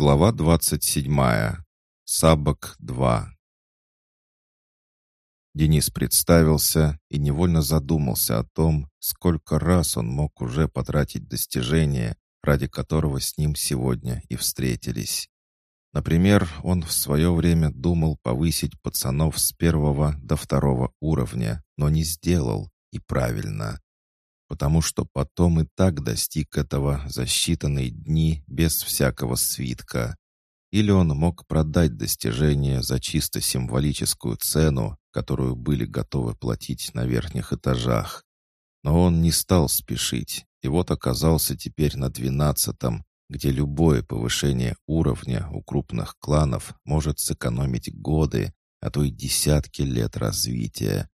Глава 27. Сабок 2. Денис представился и невольно задумался о том, сколько раз он мог уже потратить достижение, ради которого с ним сегодня и встретились. Например, он в свое время думал повысить пацанов с первого до второго уровня, но не сделал, и правильно потому что потом и так достиг этого за считанные дни без всякого свитка. Или он мог продать достижение за чисто символическую цену, которую были готовы платить на верхних этажах. Но он не стал спешить, и вот оказался теперь на двенадцатом, где любое повышение уровня у крупных кланов может сэкономить годы, а то и десятки лет развития.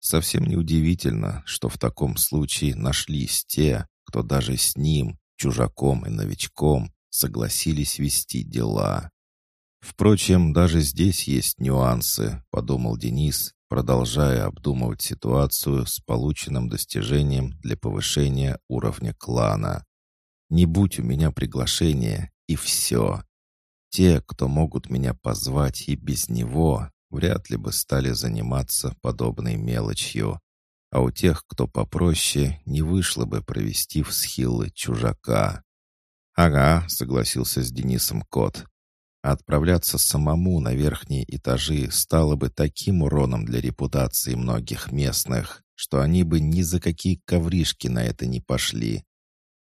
Совсем неудивительно, что в таком случае нашлись те, кто даже с ним, чужаком и новичком, согласились вести дела. Впрочем, даже здесь есть нюансы, подумал Денис, продолжая обдумывать ситуацию с полученным достижением для повышения уровня клана. Не будь у меня приглашения, и все. Те, кто могут меня позвать и без него, вряд ли бы стали заниматься подобной мелочью. А у тех, кто попроще, не вышло бы провести в схилы чужака. «Ага», — согласился с Денисом кот. Отправляться самому на верхние этажи стало бы таким уроном для репутации многих местных, что они бы ни за какие ковришки на это не пошли.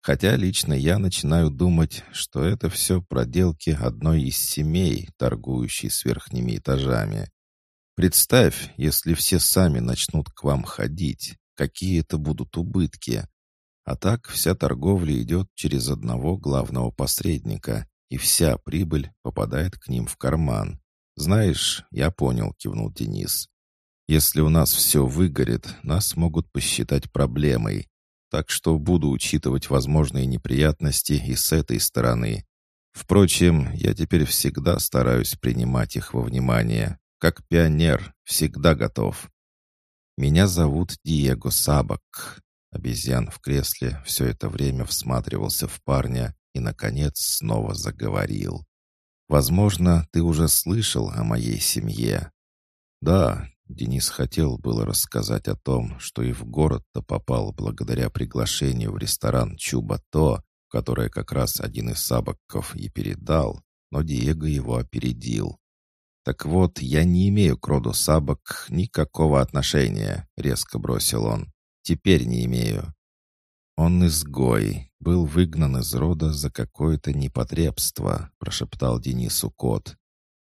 Хотя лично я начинаю думать, что это все проделки одной из семей, торгующей с верхними этажами. Представь, если все сами начнут к вам ходить, какие это будут убытки. А так вся торговля идет через одного главного посредника, и вся прибыль попадает к ним в карман. Знаешь, я понял, кивнул Денис. Если у нас все выгорит, нас могут посчитать проблемой. Так что буду учитывать возможные неприятности и с этой стороны. Впрочем, я теперь всегда стараюсь принимать их во внимание, как пионер, всегда готов. Меня зовут Диего Сабак. Обезьян в кресле все это время всматривался в парня и, наконец, снова заговорил. «Возможно, ты уже слышал о моей семье». «Да», — Денис хотел было рассказать о том, что и в город-то попал благодаря приглашению в ресторан Чуба-То, которое как раз один из сабаков и передал, но Диего его опередил. «Так вот, я не имею к роду сабок никакого отношения», — резко бросил он. «Теперь не имею». «Он изгой, был выгнан из рода за какое-то непотребство», — прошептал Денису кот.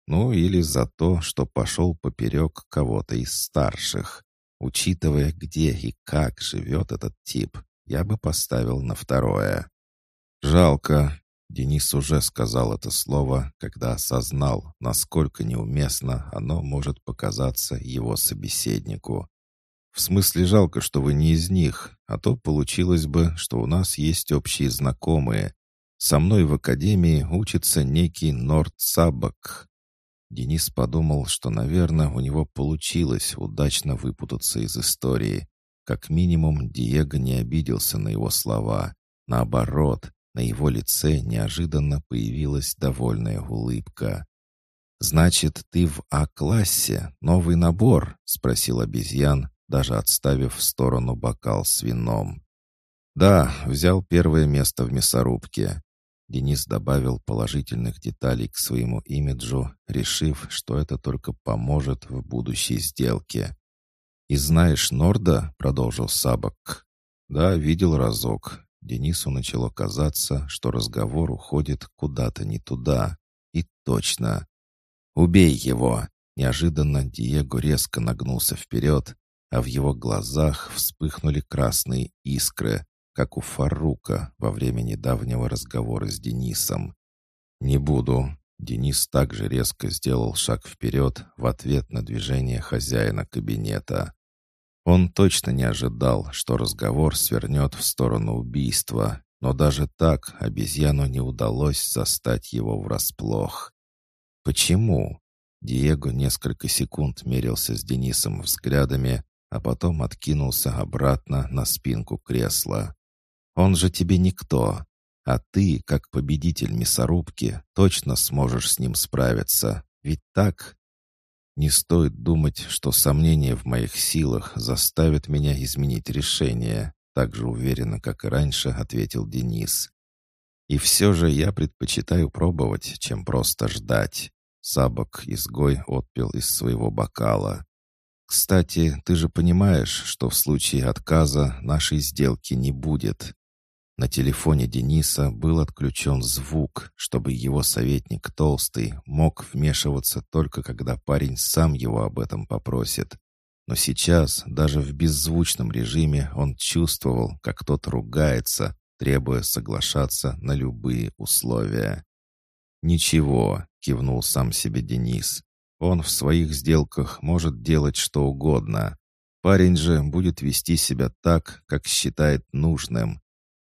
«Ну, или за то, что пошел поперек кого-то из старших. Учитывая, где и как живет этот тип, я бы поставил на второе». «Жалко», Денис уже сказал это слово, когда осознал, насколько неуместно оно может показаться его собеседнику. «В смысле жалко, что вы не из них, а то получилось бы, что у нас есть общие знакомые. Со мной в академии учится некий Норд Сабак». Денис подумал, что, наверное, у него получилось удачно выпутаться из истории. Как минимум, Диего не обиделся на его слова. Наоборот, на его лице неожиданно появилась довольная улыбка. «Значит, ты в А-классе? Новый набор?» — спросил обезьян, даже отставив в сторону бокал с вином. «Да, взял первое место в мясорубке». Денис добавил положительных деталей к своему имиджу, решив, что это только поможет в будущей сделке. «И знаешь Норда?» — продолжил Сабок. «Да, видел разок. Денису начало казаться, что разговор уходит куда-то не туда. И точно. «Убей его!» Неожиданно Диего резко нагнулся вперед, а в его глазах вспыхнули красные искры, как у Фарука во время недавнего разговора с Денисом. «Не буду». Денис также резко сделал шаг вперед в ответ на движение хозяина кабинета. Он точно не ожидал, что разговор свернет в сторону убийства, но даже так обезьяну не удалось застать его врасплох. «Почему?» Диего несколько секунд мерился с Денисом взглядами, а потом откинулся обратно на спинку кресла. «Он же тебе никто, А ты, как победитель мясорубки, точно сможешь с ним справиться. Ведь так? Не стоит думать, что сомнения в моих силах заставят меня изменить решение, так же уверенно, как и раньше, ответил Денис. И все же я предпочитаю пробовать, чем просто ждать. Сабок-изгой отпил из своего бокала. «Кстати, ты же понимаешь, что в случае отказа нашей сделки не будет. На телефоне Дениса был отключен звук, чтобы его советник Толстый мог вмешиваться только когда парень сам его об этом попросит. Но сейчас, даже в беззвучном режиме, он чувствовал, как тот ругается, требуя соглашаться на любые условия. «Ничего», — кивнул сам себе Денис. «Он в своих сделках может делать что угодно. Парень же будет вести себя так, как считает нужным,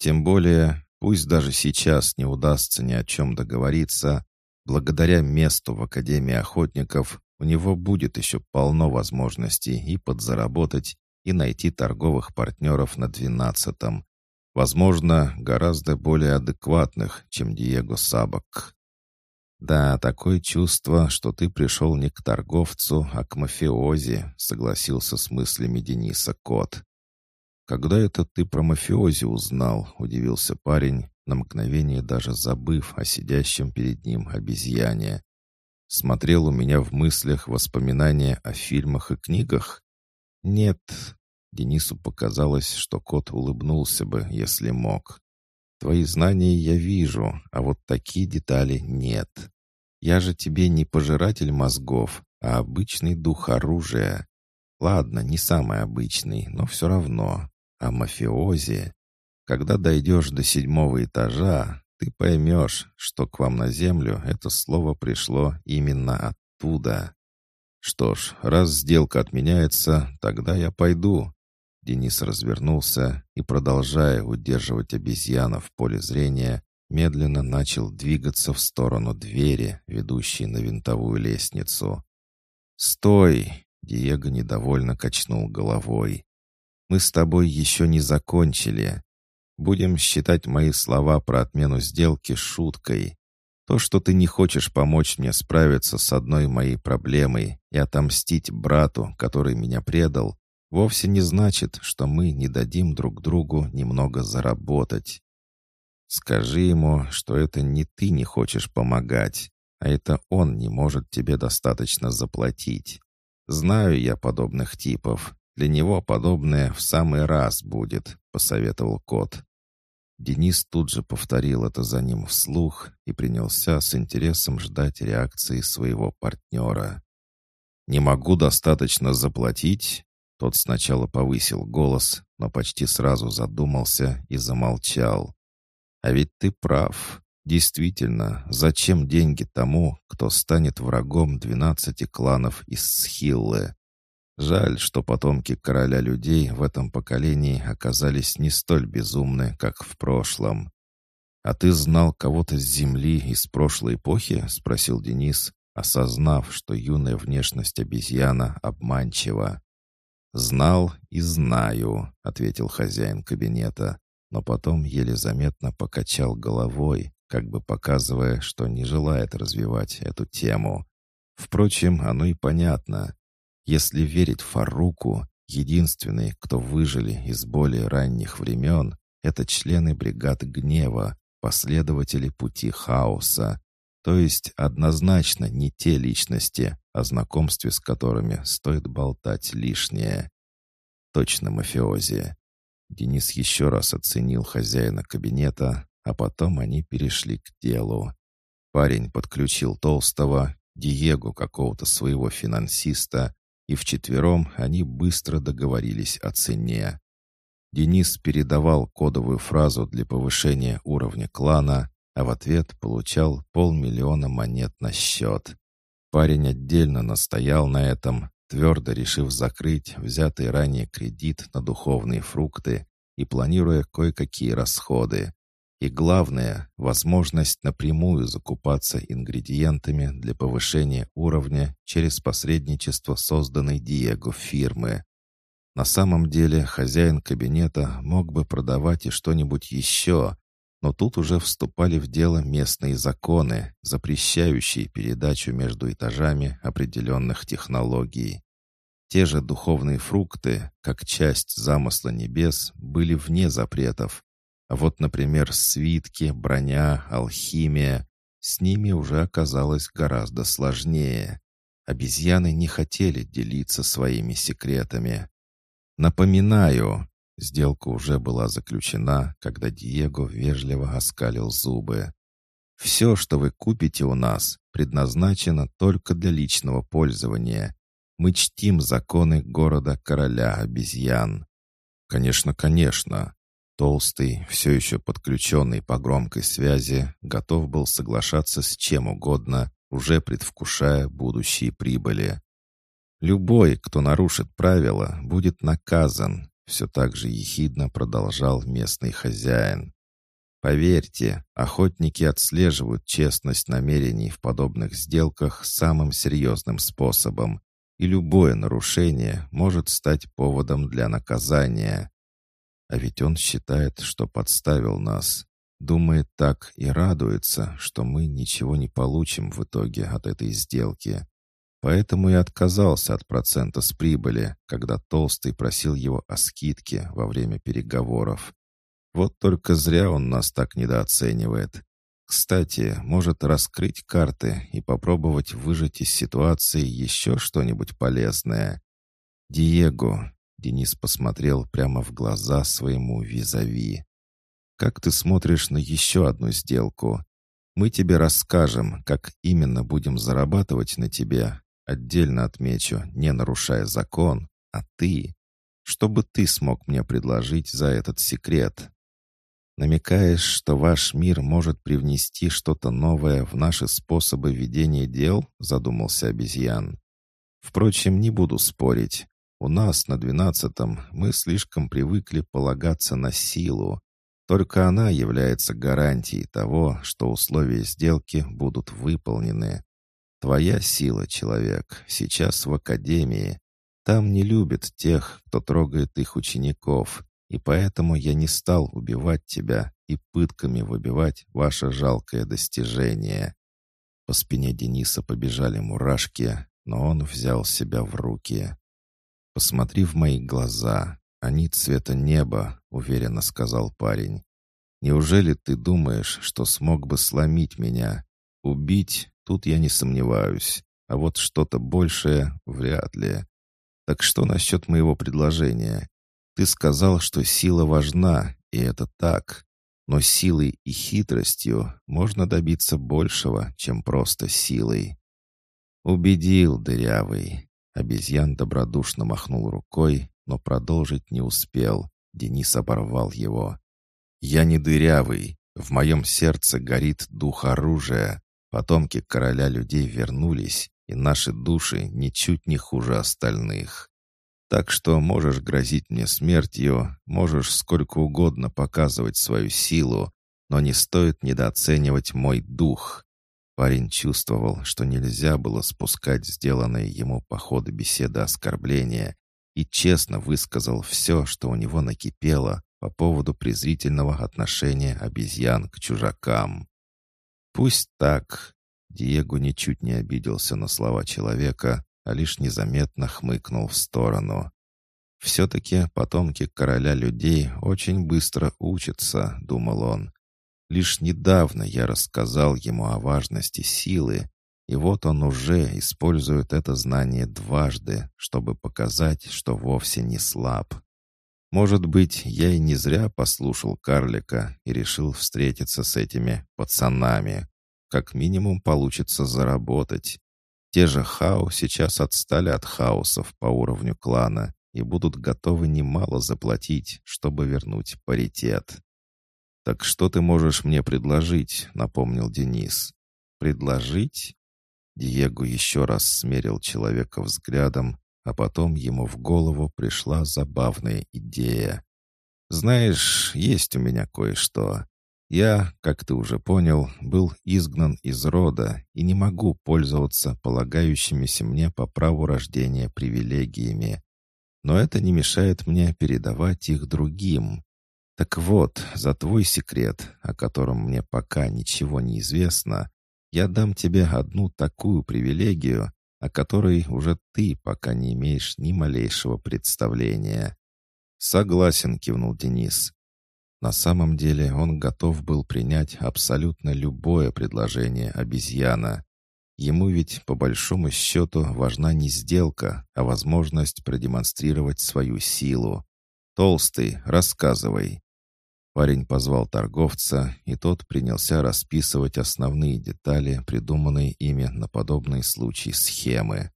тем более, пусть даже сейчас не удастся ни о чем договориться, благодаря месту в Академии охотников у него будет еще полно возможностей и подзаработать, и найти торговых партнеров на двенадцатом. Возможно, гораздо более адекватных, чем Диего Сабок. «Да, такое чувство, что ты пришел не к торговцу, а к мафиози», согласился с мыслями Дениса Кот. «Когда это ты про мафиози узнал?» — удивился парень, на мгновение даже забыв о сидящем перед ним обезьяне. «Смотрел у меня в мыслях воспоминания о фильмах и книгах?» «Нет». Денису показалось, что кот улыбнулся бы, если мог. «Твои знания я вижу, а вот такие детали нет. Я же тебе не пожиратель мозгов, а обычный дух оружия. Ладно, не самый обычный, но все равно а мафиози. Когда дойдешь до седьмого этажа, ты поймешь, что к вам на землю это слово пришло именно оттуда. Что ж, раз сделка отменяется, тогда я пойду. Денис развернулся и, продолжая удерживать обезьяна в поле зрения, медленно начал двигаться в сторону двери, ведущей на винтовую лестницу. «Стой!» — Диего недовольно качнул головой. Мы с тобой еще не закончили. Будем считать мои слова про отмену сделки шуткой. То, что ты не хочешь помочь мне справиться с одной моей проблемой и отомстить брату, который меня предал, вовсе не значит, что мы не дадим друг другу немного заработать. Скажи ему, что это не ты не хочешь помогать, а это он не может тебе достаточно заплатить. Знаю я подобных типов, для него подобное в самый раз будет», — посоветовал кот. Денис тут же повторил это за ним вслух и принялся с интересом ждать реакции своего партнера. «Не могу достаточно заплатить?» Тот сначала повысил голос, но почти сразу задумался и замолчал. «А ведь ты прав. Действительно, зачем деньги тому, кто станет врагом двенадцати кланов из Схиллы? Жаль, что потомки короля людей в этом поколении оказались не столь безумны, как в прошлом. «А ты знал кого-то с земли из прошлой эпохи?» — спросил Денис, осознав, что юная внешность обезьяна обманчива. «Знал и знаю», — ответил хозяин кабинета, но потом еле заметно покачал головой, как бы показывая, что не желает развивать эту тему. Впрочем, оно и понятно. Если верить Фаруку, единственные, кто выжили из более ранних времен, это члены бригады гнева, последователи пути хаоса, то есть однозначно не те личности, о знакомстве с которыми стоит болтать лишнее. Точно мафиози. Денис еще раз оценил хозяина кабинета, а потом они перешли к делу. Парень подключил Толстого, Диего какого-то своего финансиста, и вчетвером они быстро договорились о цене. Денис передавал кодовую фразу для повышения уровня клана, а в ответ получал полмиллиона монет на счет. Парень отдельно настоял на этом, твердо решив закрыть взятый ранее кредит на духовные фрукты и планируя кое-какие расходы. И главное, возможность напрямую закупаться ингредиентами для повышения уровня через посредничество созданной Диего фирмы. На самом деле хозяин кабинета мог бы продавать и что-нибудь еще, Но тут уже вступали в дело местные законы, запрещающие передачу между этажами определенных технологий. Те же духовные фрукты, как часть замысла небес, были вне запретов. А вот, например, свитки, броня, алхимия, с ними уже оказалось гораздо сложнее. Обезьяны не хотели делиться своими секретами. Напоминаю, сделка уже была заключена, когда Диего вежливо оскалил зубы. Все, что вы купите у нас, предназначено только для личного пользования. Мы чтим законы города короля обезьян. Конечно, конечно. Толстый, все еще подключенный по громкой связи, готов был соглашаться с чем угодно, уже предвкушая будущие прибыли. «Любой, кто нарушит правила, будет наказан», все так же ехидно продолжал местный хозяин. Поверьте, охотники отслеживают честность намерений в подобных сделках самым серьезным способом, и любое нарушение может стать поводом для наказания. А ведь он считает, что подставил нас. Думает так и радуется, что мы ничего не получим в итоге от этой сделки. Поэтому и отказался от процента с прибыли, когда Толстый просил его о скидке во время переговоров. Вот только зря он нас так недооценивает. Кстати, может раскрыть карты и попробовать выжать из ситуации еще что-нибудь полезное. «Диего, Денис посмотрел прямо в глаза своему визави. «Как ты смотришь на еще одну сделку? Мы тебе расскажем, как именно будем зарабатывать на тебе. Отдельно отмечу, не нарушая закон, а ты. Чтобы ты смог мне предложить за этот секрет. Намекаешь, что ваш мир может привнести что-то новое в наши способы ведения дел?» задумался обезьян. «Впрочем, не буду спорить. У нас на двенадцатом мы слишком привыкли полагаться на силу. Только она является гарантией того, что условия сделки будут выполнены. Твоя сила, человек, сейчас в академии. Там не любят тех, кто трогает их учеников, и поэтому я не стал убивать тебя и пытками выбивать ваше жалкое достижение». По спине Дениса побежали мурашки, но он взял себя в руки. «Посмотри в мои глаза. Они цвета неба», — уверенно сказал парень. «Неужели ты думаешь, что смог бы сломить меня? Убить? Тут я не сомневаюсь. А вот что-то большее — вряд ли. Так что насчет моего предложения? Ты сказал, что сила важна, и это так. Но силой и хитростью можно добиться большего, чем просто силой». «Убедил, дырявый. Обезьян добродушно махнул рукой, но продолжить не успел. Денис оборвал его. «Я не дырявый. В моем сердце горит дух оружия. Потомки короля людей вернулись, и наши души ничуть не хуже остальных. Так что можешь грозить мне смертью, можешь сколько угодно показывать свою силу, но не стоит недооценивать мой дух. Парень чувствовал, что нельзя было спускать сделанные ему по ходу беседы оскорбления, и честно высказал все, что у него накипело по поводу презрительного отношения обезьян к чужакам. Пусть так. Диего ничуть не обиделся на слова человека, а лишь незаметно хмыкнул в сторону. «Все-таки потомки короля людей очень быстро учатся», — думал он. Лишь недавно я рассказал ему о важности силы, и вот он уже использует это знание дважды, чтобы показать, что вовсе не слаб. Может быть, я и не зря послушал карлика и решил встретиться с этими пацанами. Как минимум получится заработать. Те же Хау сейчас отстали от хаосов по уровню клана и будут готовы немало заплатить, чтобы вернуть паритет. «Так что ты можешь мне предложить?» — напомнил Денис. «Предложить?» Диего еще раз смерил человека взглядом, а потом ему в голову пришла забавная идея. «Знаешь, есть у меня кое-что. Я, как ты уже понял, был изгнан из рода и не могу пользоваться полагающимися мне по праву рождения привилегиями. Но это не мешает мне передавать их другим. Так вот, за твой секрет, о котором мне пока ничего не известно, я дам тебе одну такую привилегию, о которой уже ты пока не имеешь ни малейшего представления». «Согласен», — кивнул Денис. На самом деле он готов был принять абсолютно любое предложение обезьяна. Ему ведь, по большому счету, важна не сделка, а возможность продемонстрировать свою силу. «Толстый, рассказывай». Парень позвал торговца, и тот принялся расписывать основные детали, придуманные ими на подобный случай схемы.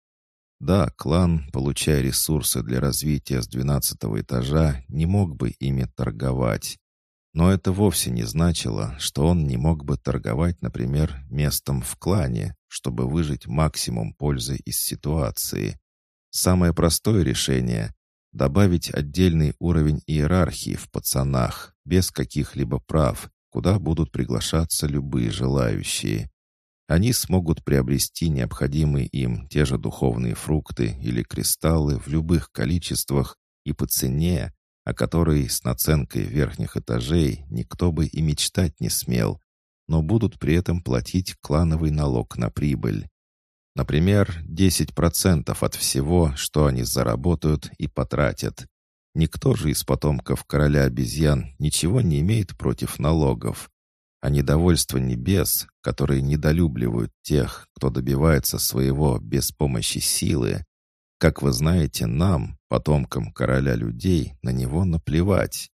Да, клан, получая ресурсы для развития с двенадцатого этажа, не мог бы ими торговать. Но это вовсе не значило, что он не мог бы торговать, например, местом в клане, чтобы выжить максимум пользы из ситуации. Самое простое решение — добавить отдельный уровень иерархии в пацанах, без каких-либо прав, куда будут приглашаться любые желающие. Они смогут приобрести необходимые им те же духовные фрукты или кристаллы в любых количествах и по цене, о которой с наценкой верхних этажей никто бы и мечтать не смел, но будут при этом платить клановый налог на прибыль. Например, 10% от всего, что они заработают и потратят. Никто же из потомков короля обезьян ничего не имеет против налогов. А недовольство небес, которые недолюбливают тех, кто добивается своего без помощи силы, как вы знаете, нам, потомкам короля людей, на него наплевать.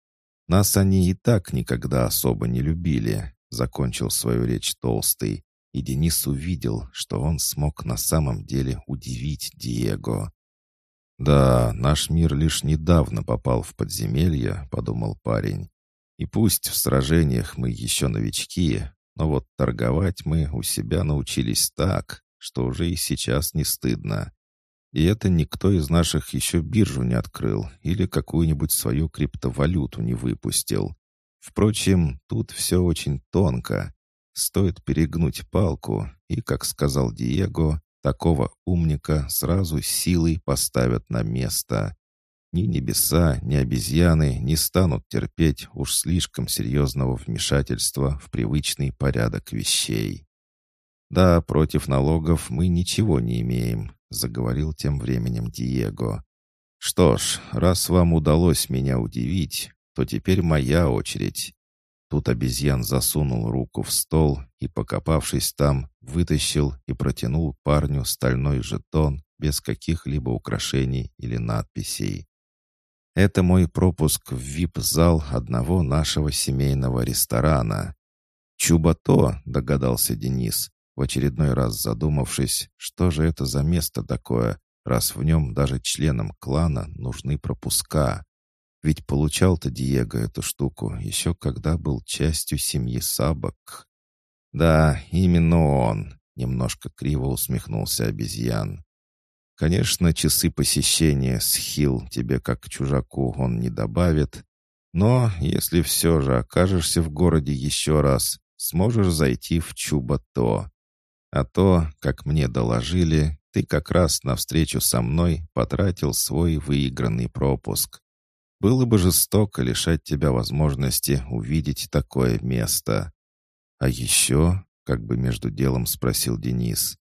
Нас они и так никогда особо не любили, закончил свою речь Толстый, и Денис увидел, что он смог на самом деле удивить Диего. «Да, наш мир лишь недавно попал в подземелье», — подумал парень. «И пусть в сражениях мы еще новички, но вот торговать мы у себя научились так, что уже и сейчас не стыдно. И это никто из наших еще биржу не открыл или какую-нибудь свою криптовалюту не выпустил. Впрочем, тут все очень тонко. Стоит перегнуть палку, и, как сказал Диего, такого умника сразу силой поставят на место. Ни небеса, ни обезьяны не станут терпеть уж слишком серьезного вмешательства в привычный порядок вещей. Да, против налогов мы ничего не имеем, — заговорил тем временем Диего. «Что ж, раз вам удалось меня удивить, то теперь моя очередь». Тут обезьян засунул руку в стол и, покопавшись там, вытащил и протянул парню стальной жетон без каких-либо украшений или надписей. «Это мой пропуск в вип-зал одного нашего семейного ресторана». «Чубато», — догадался Денис, в очередной раз задумавшись, что же это за место такое, раз в нем даже членам клана нужны пропуска. Ведь получал-то Диего эту штуку еще когда был частью семьи Сабок. Да, именно он, немножко криво усмехнулся обезьян. Конечно, часы посещения с Хилл тебе как чужаку он не добавит, но если все же окажешься в городе еще раз, сможешь зайти в Чубато. А то, как мне доложили, ты как раз на встречу со мной потратил свой выигранный пропуск. Было бы жестоко лишать тебя возможности увидеть такое место. А еще, как бы между делом спросил Денис,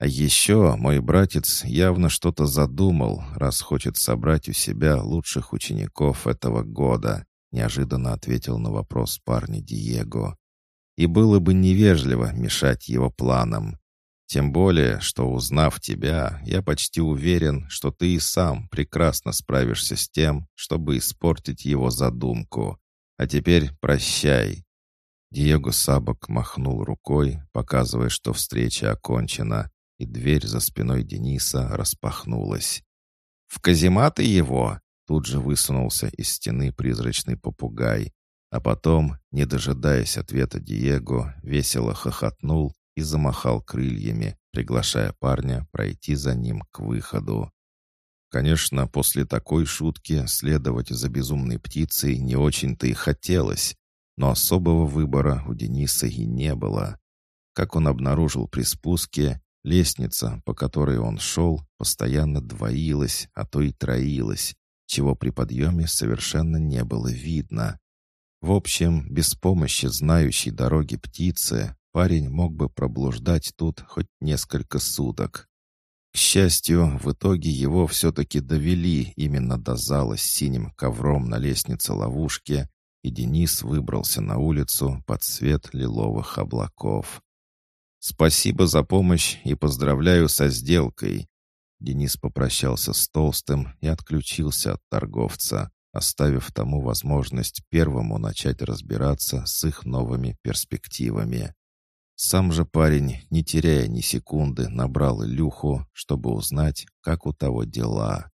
а еще мой братец явно что-то задумал, раз хочет собрать у себя лучших учеников этого года, неожиданно ответил на вопрос парня Диего и было бы невежливо мешать его планам. Тем более, что узнав тебя, я почти уверен, что ты и сам прекрасно справишься с тем, чтобы испортить его задумку. А теперь прощай». Диего Сабок махнул рукой, показывая, что встреча окончена, и дверь за спиной Дениса распахнулась. «В казематы его!» Тут же высунулся из стены призрачный попугай, а потом, не дожидаясь ответа Диего, весело хохотнул и замахал крыльями, приглашая парня пройти за ним к выходу. Конечно, после такой шутки следовать за безумной птицей не очень-то и хотелось, но особого выбора у Дениса и не было. Как он обнаружил при спуске, лестница, по которой он шел, постоянно двоилась, а то и троилась, чего при подъеме совершенно не было видно. В общем, без помощи знающей дороги птицы парень мог бы проблуждать тут хоть несколько суток. К счастью, в итоге его все-таки довели именно до зала с синим ковром на лестнице ловушки, и Денис выбрался на улицу под свет лиловых облаков. «Спасибо за помощь и поздравляю со сделкой!» Денис попрощался с Толстым и отключился от торговца, оставив тому возможность первому начать разбираться с их новыми перспективами. Сам же парень, не теряя ни секунды, набрал Илюху, чтобы узнать, как у того дела.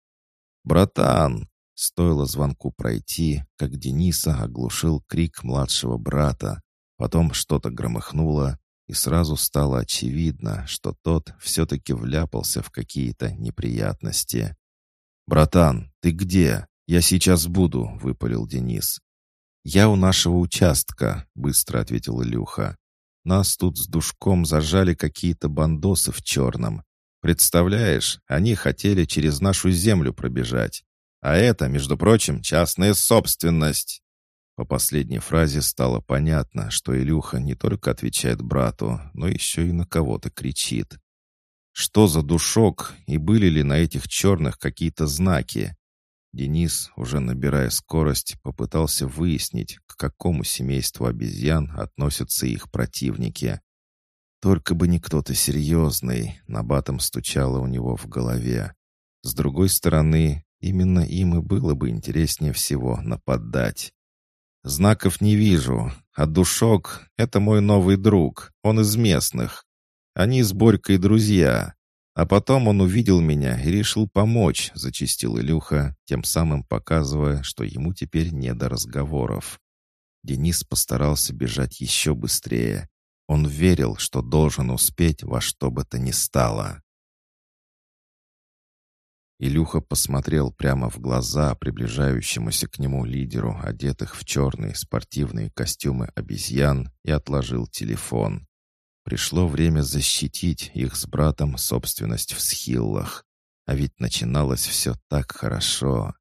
«Братан!» Стоило звонку пройти, как Дениса оглушил крик младшего брата. Потом что-то громыхнуло, и сразу стало очевидно, что тот все-таки вляпался в какие-то неприятности. «Братан, ты где? Я сейчас буду», — выпалил Денис. «Я у нашего участка», — быстро ответил Илюха. Нас тут с душком зажали какие-то бандосы в черном. Представляешь, они хотели через нашу землю пробежать. А это, между прочим, частная собственность. По последней фразе стало понятно, что Илюха не только отвечает брату, но еще и на кого-то кричит. Что за душок, и были ли на этих черных какие-то знаки? Денис, уже набирая скорость, попытался выяснить, к какому семейству обезьян относятся их противники. Только бы не кто-то серьезный, набатом стучало у него в голове. С другой стороны, именно им и было бы интереснее всего нападать. «Знаков не вижу, а Душок — это мой новый друг, он из местных. Они с Борькой друзья. А потом он увидел меня и решил помочь, зачистил Илюха, тем самым показывая, что ему теперь не до разговоров. Денис постарался бежать еще быстрее. Он верил, что должен успеть во что бы то ни стало. Илюха посмотрел прямо в глаза приближающемуся к нему лидеру, одетых в черные спортивные костюмы обезьян, и отложил телефон. Пришло время защитить их с братом собственность в схиллах. А ведь начиналось все так хорошо.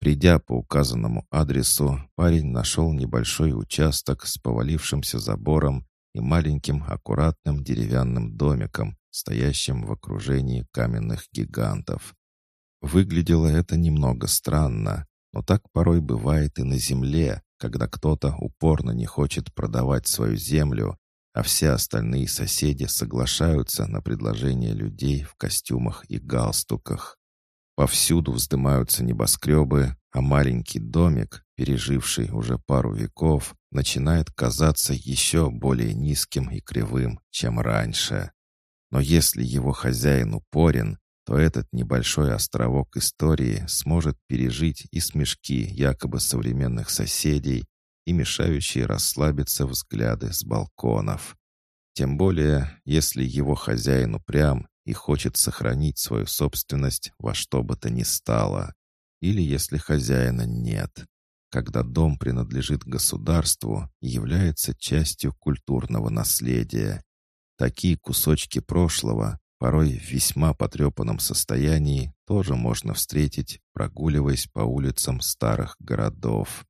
Придя по указанному адресу, парень нашел небольшой участок с повалившимся забором и маленьким аккуратным деревянным домиком, стоящим в окружении каменных гигантов. Выглядело это немного странно, но так порой бывает и на земле, когда кто-то упорно не хочет продавать свою землю, а все остальные соседи соглашаются на предложение людей в костюмах и галстуках. Повсюду вздымаются небоскребы, а маленький домик, переживший уже пару веков, начинает казаться еще более низким и кривым, чем раньше. Но если его хозяин упорен, то этот небольшой островок истории сможет пережить и смешки якобы современных соседей, и мешающие расслабиться взгляды с балконов. Тем более, если его хозяин упрям и хочет сохранить свою собственность во что бы то ни стало. Или если хозяина нет, когда дом принадлежит государству и является частью культурного наследия. Такие кусочки прошлого, порой в весьма потрепанном состоянии, тоже можно встретить, прогуливаясь по улицам старых городов.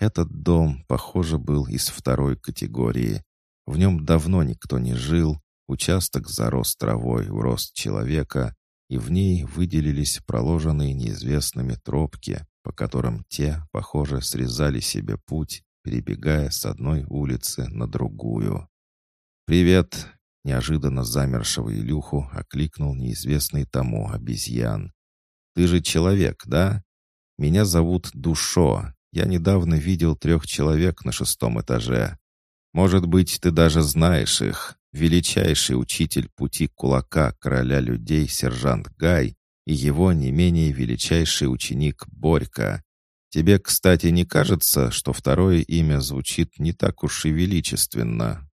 Этот дом, похоже, был из второй категории. В нем давно никто не жил, участок зарос травой в рост человека, и в ней выделились проложенные неизвестными тропки, по которым те, похоже, срезали себе путь, перебегая с одной улицы на другую. «Привет!» — неожиданно замершего Илюху окликнул неизвестный тому обезьян. «Ты же человек, да? Меня зовут Душо, я недавно видел трех человек на шестом этаже. Может быть, ты даже знаешь их. Величайший учитель пути кулака короля людей сержант Гай и его не менее величайший ученик Борька. Тебе, кстати, не кажется, что второе имя звучит не так уж и величественно?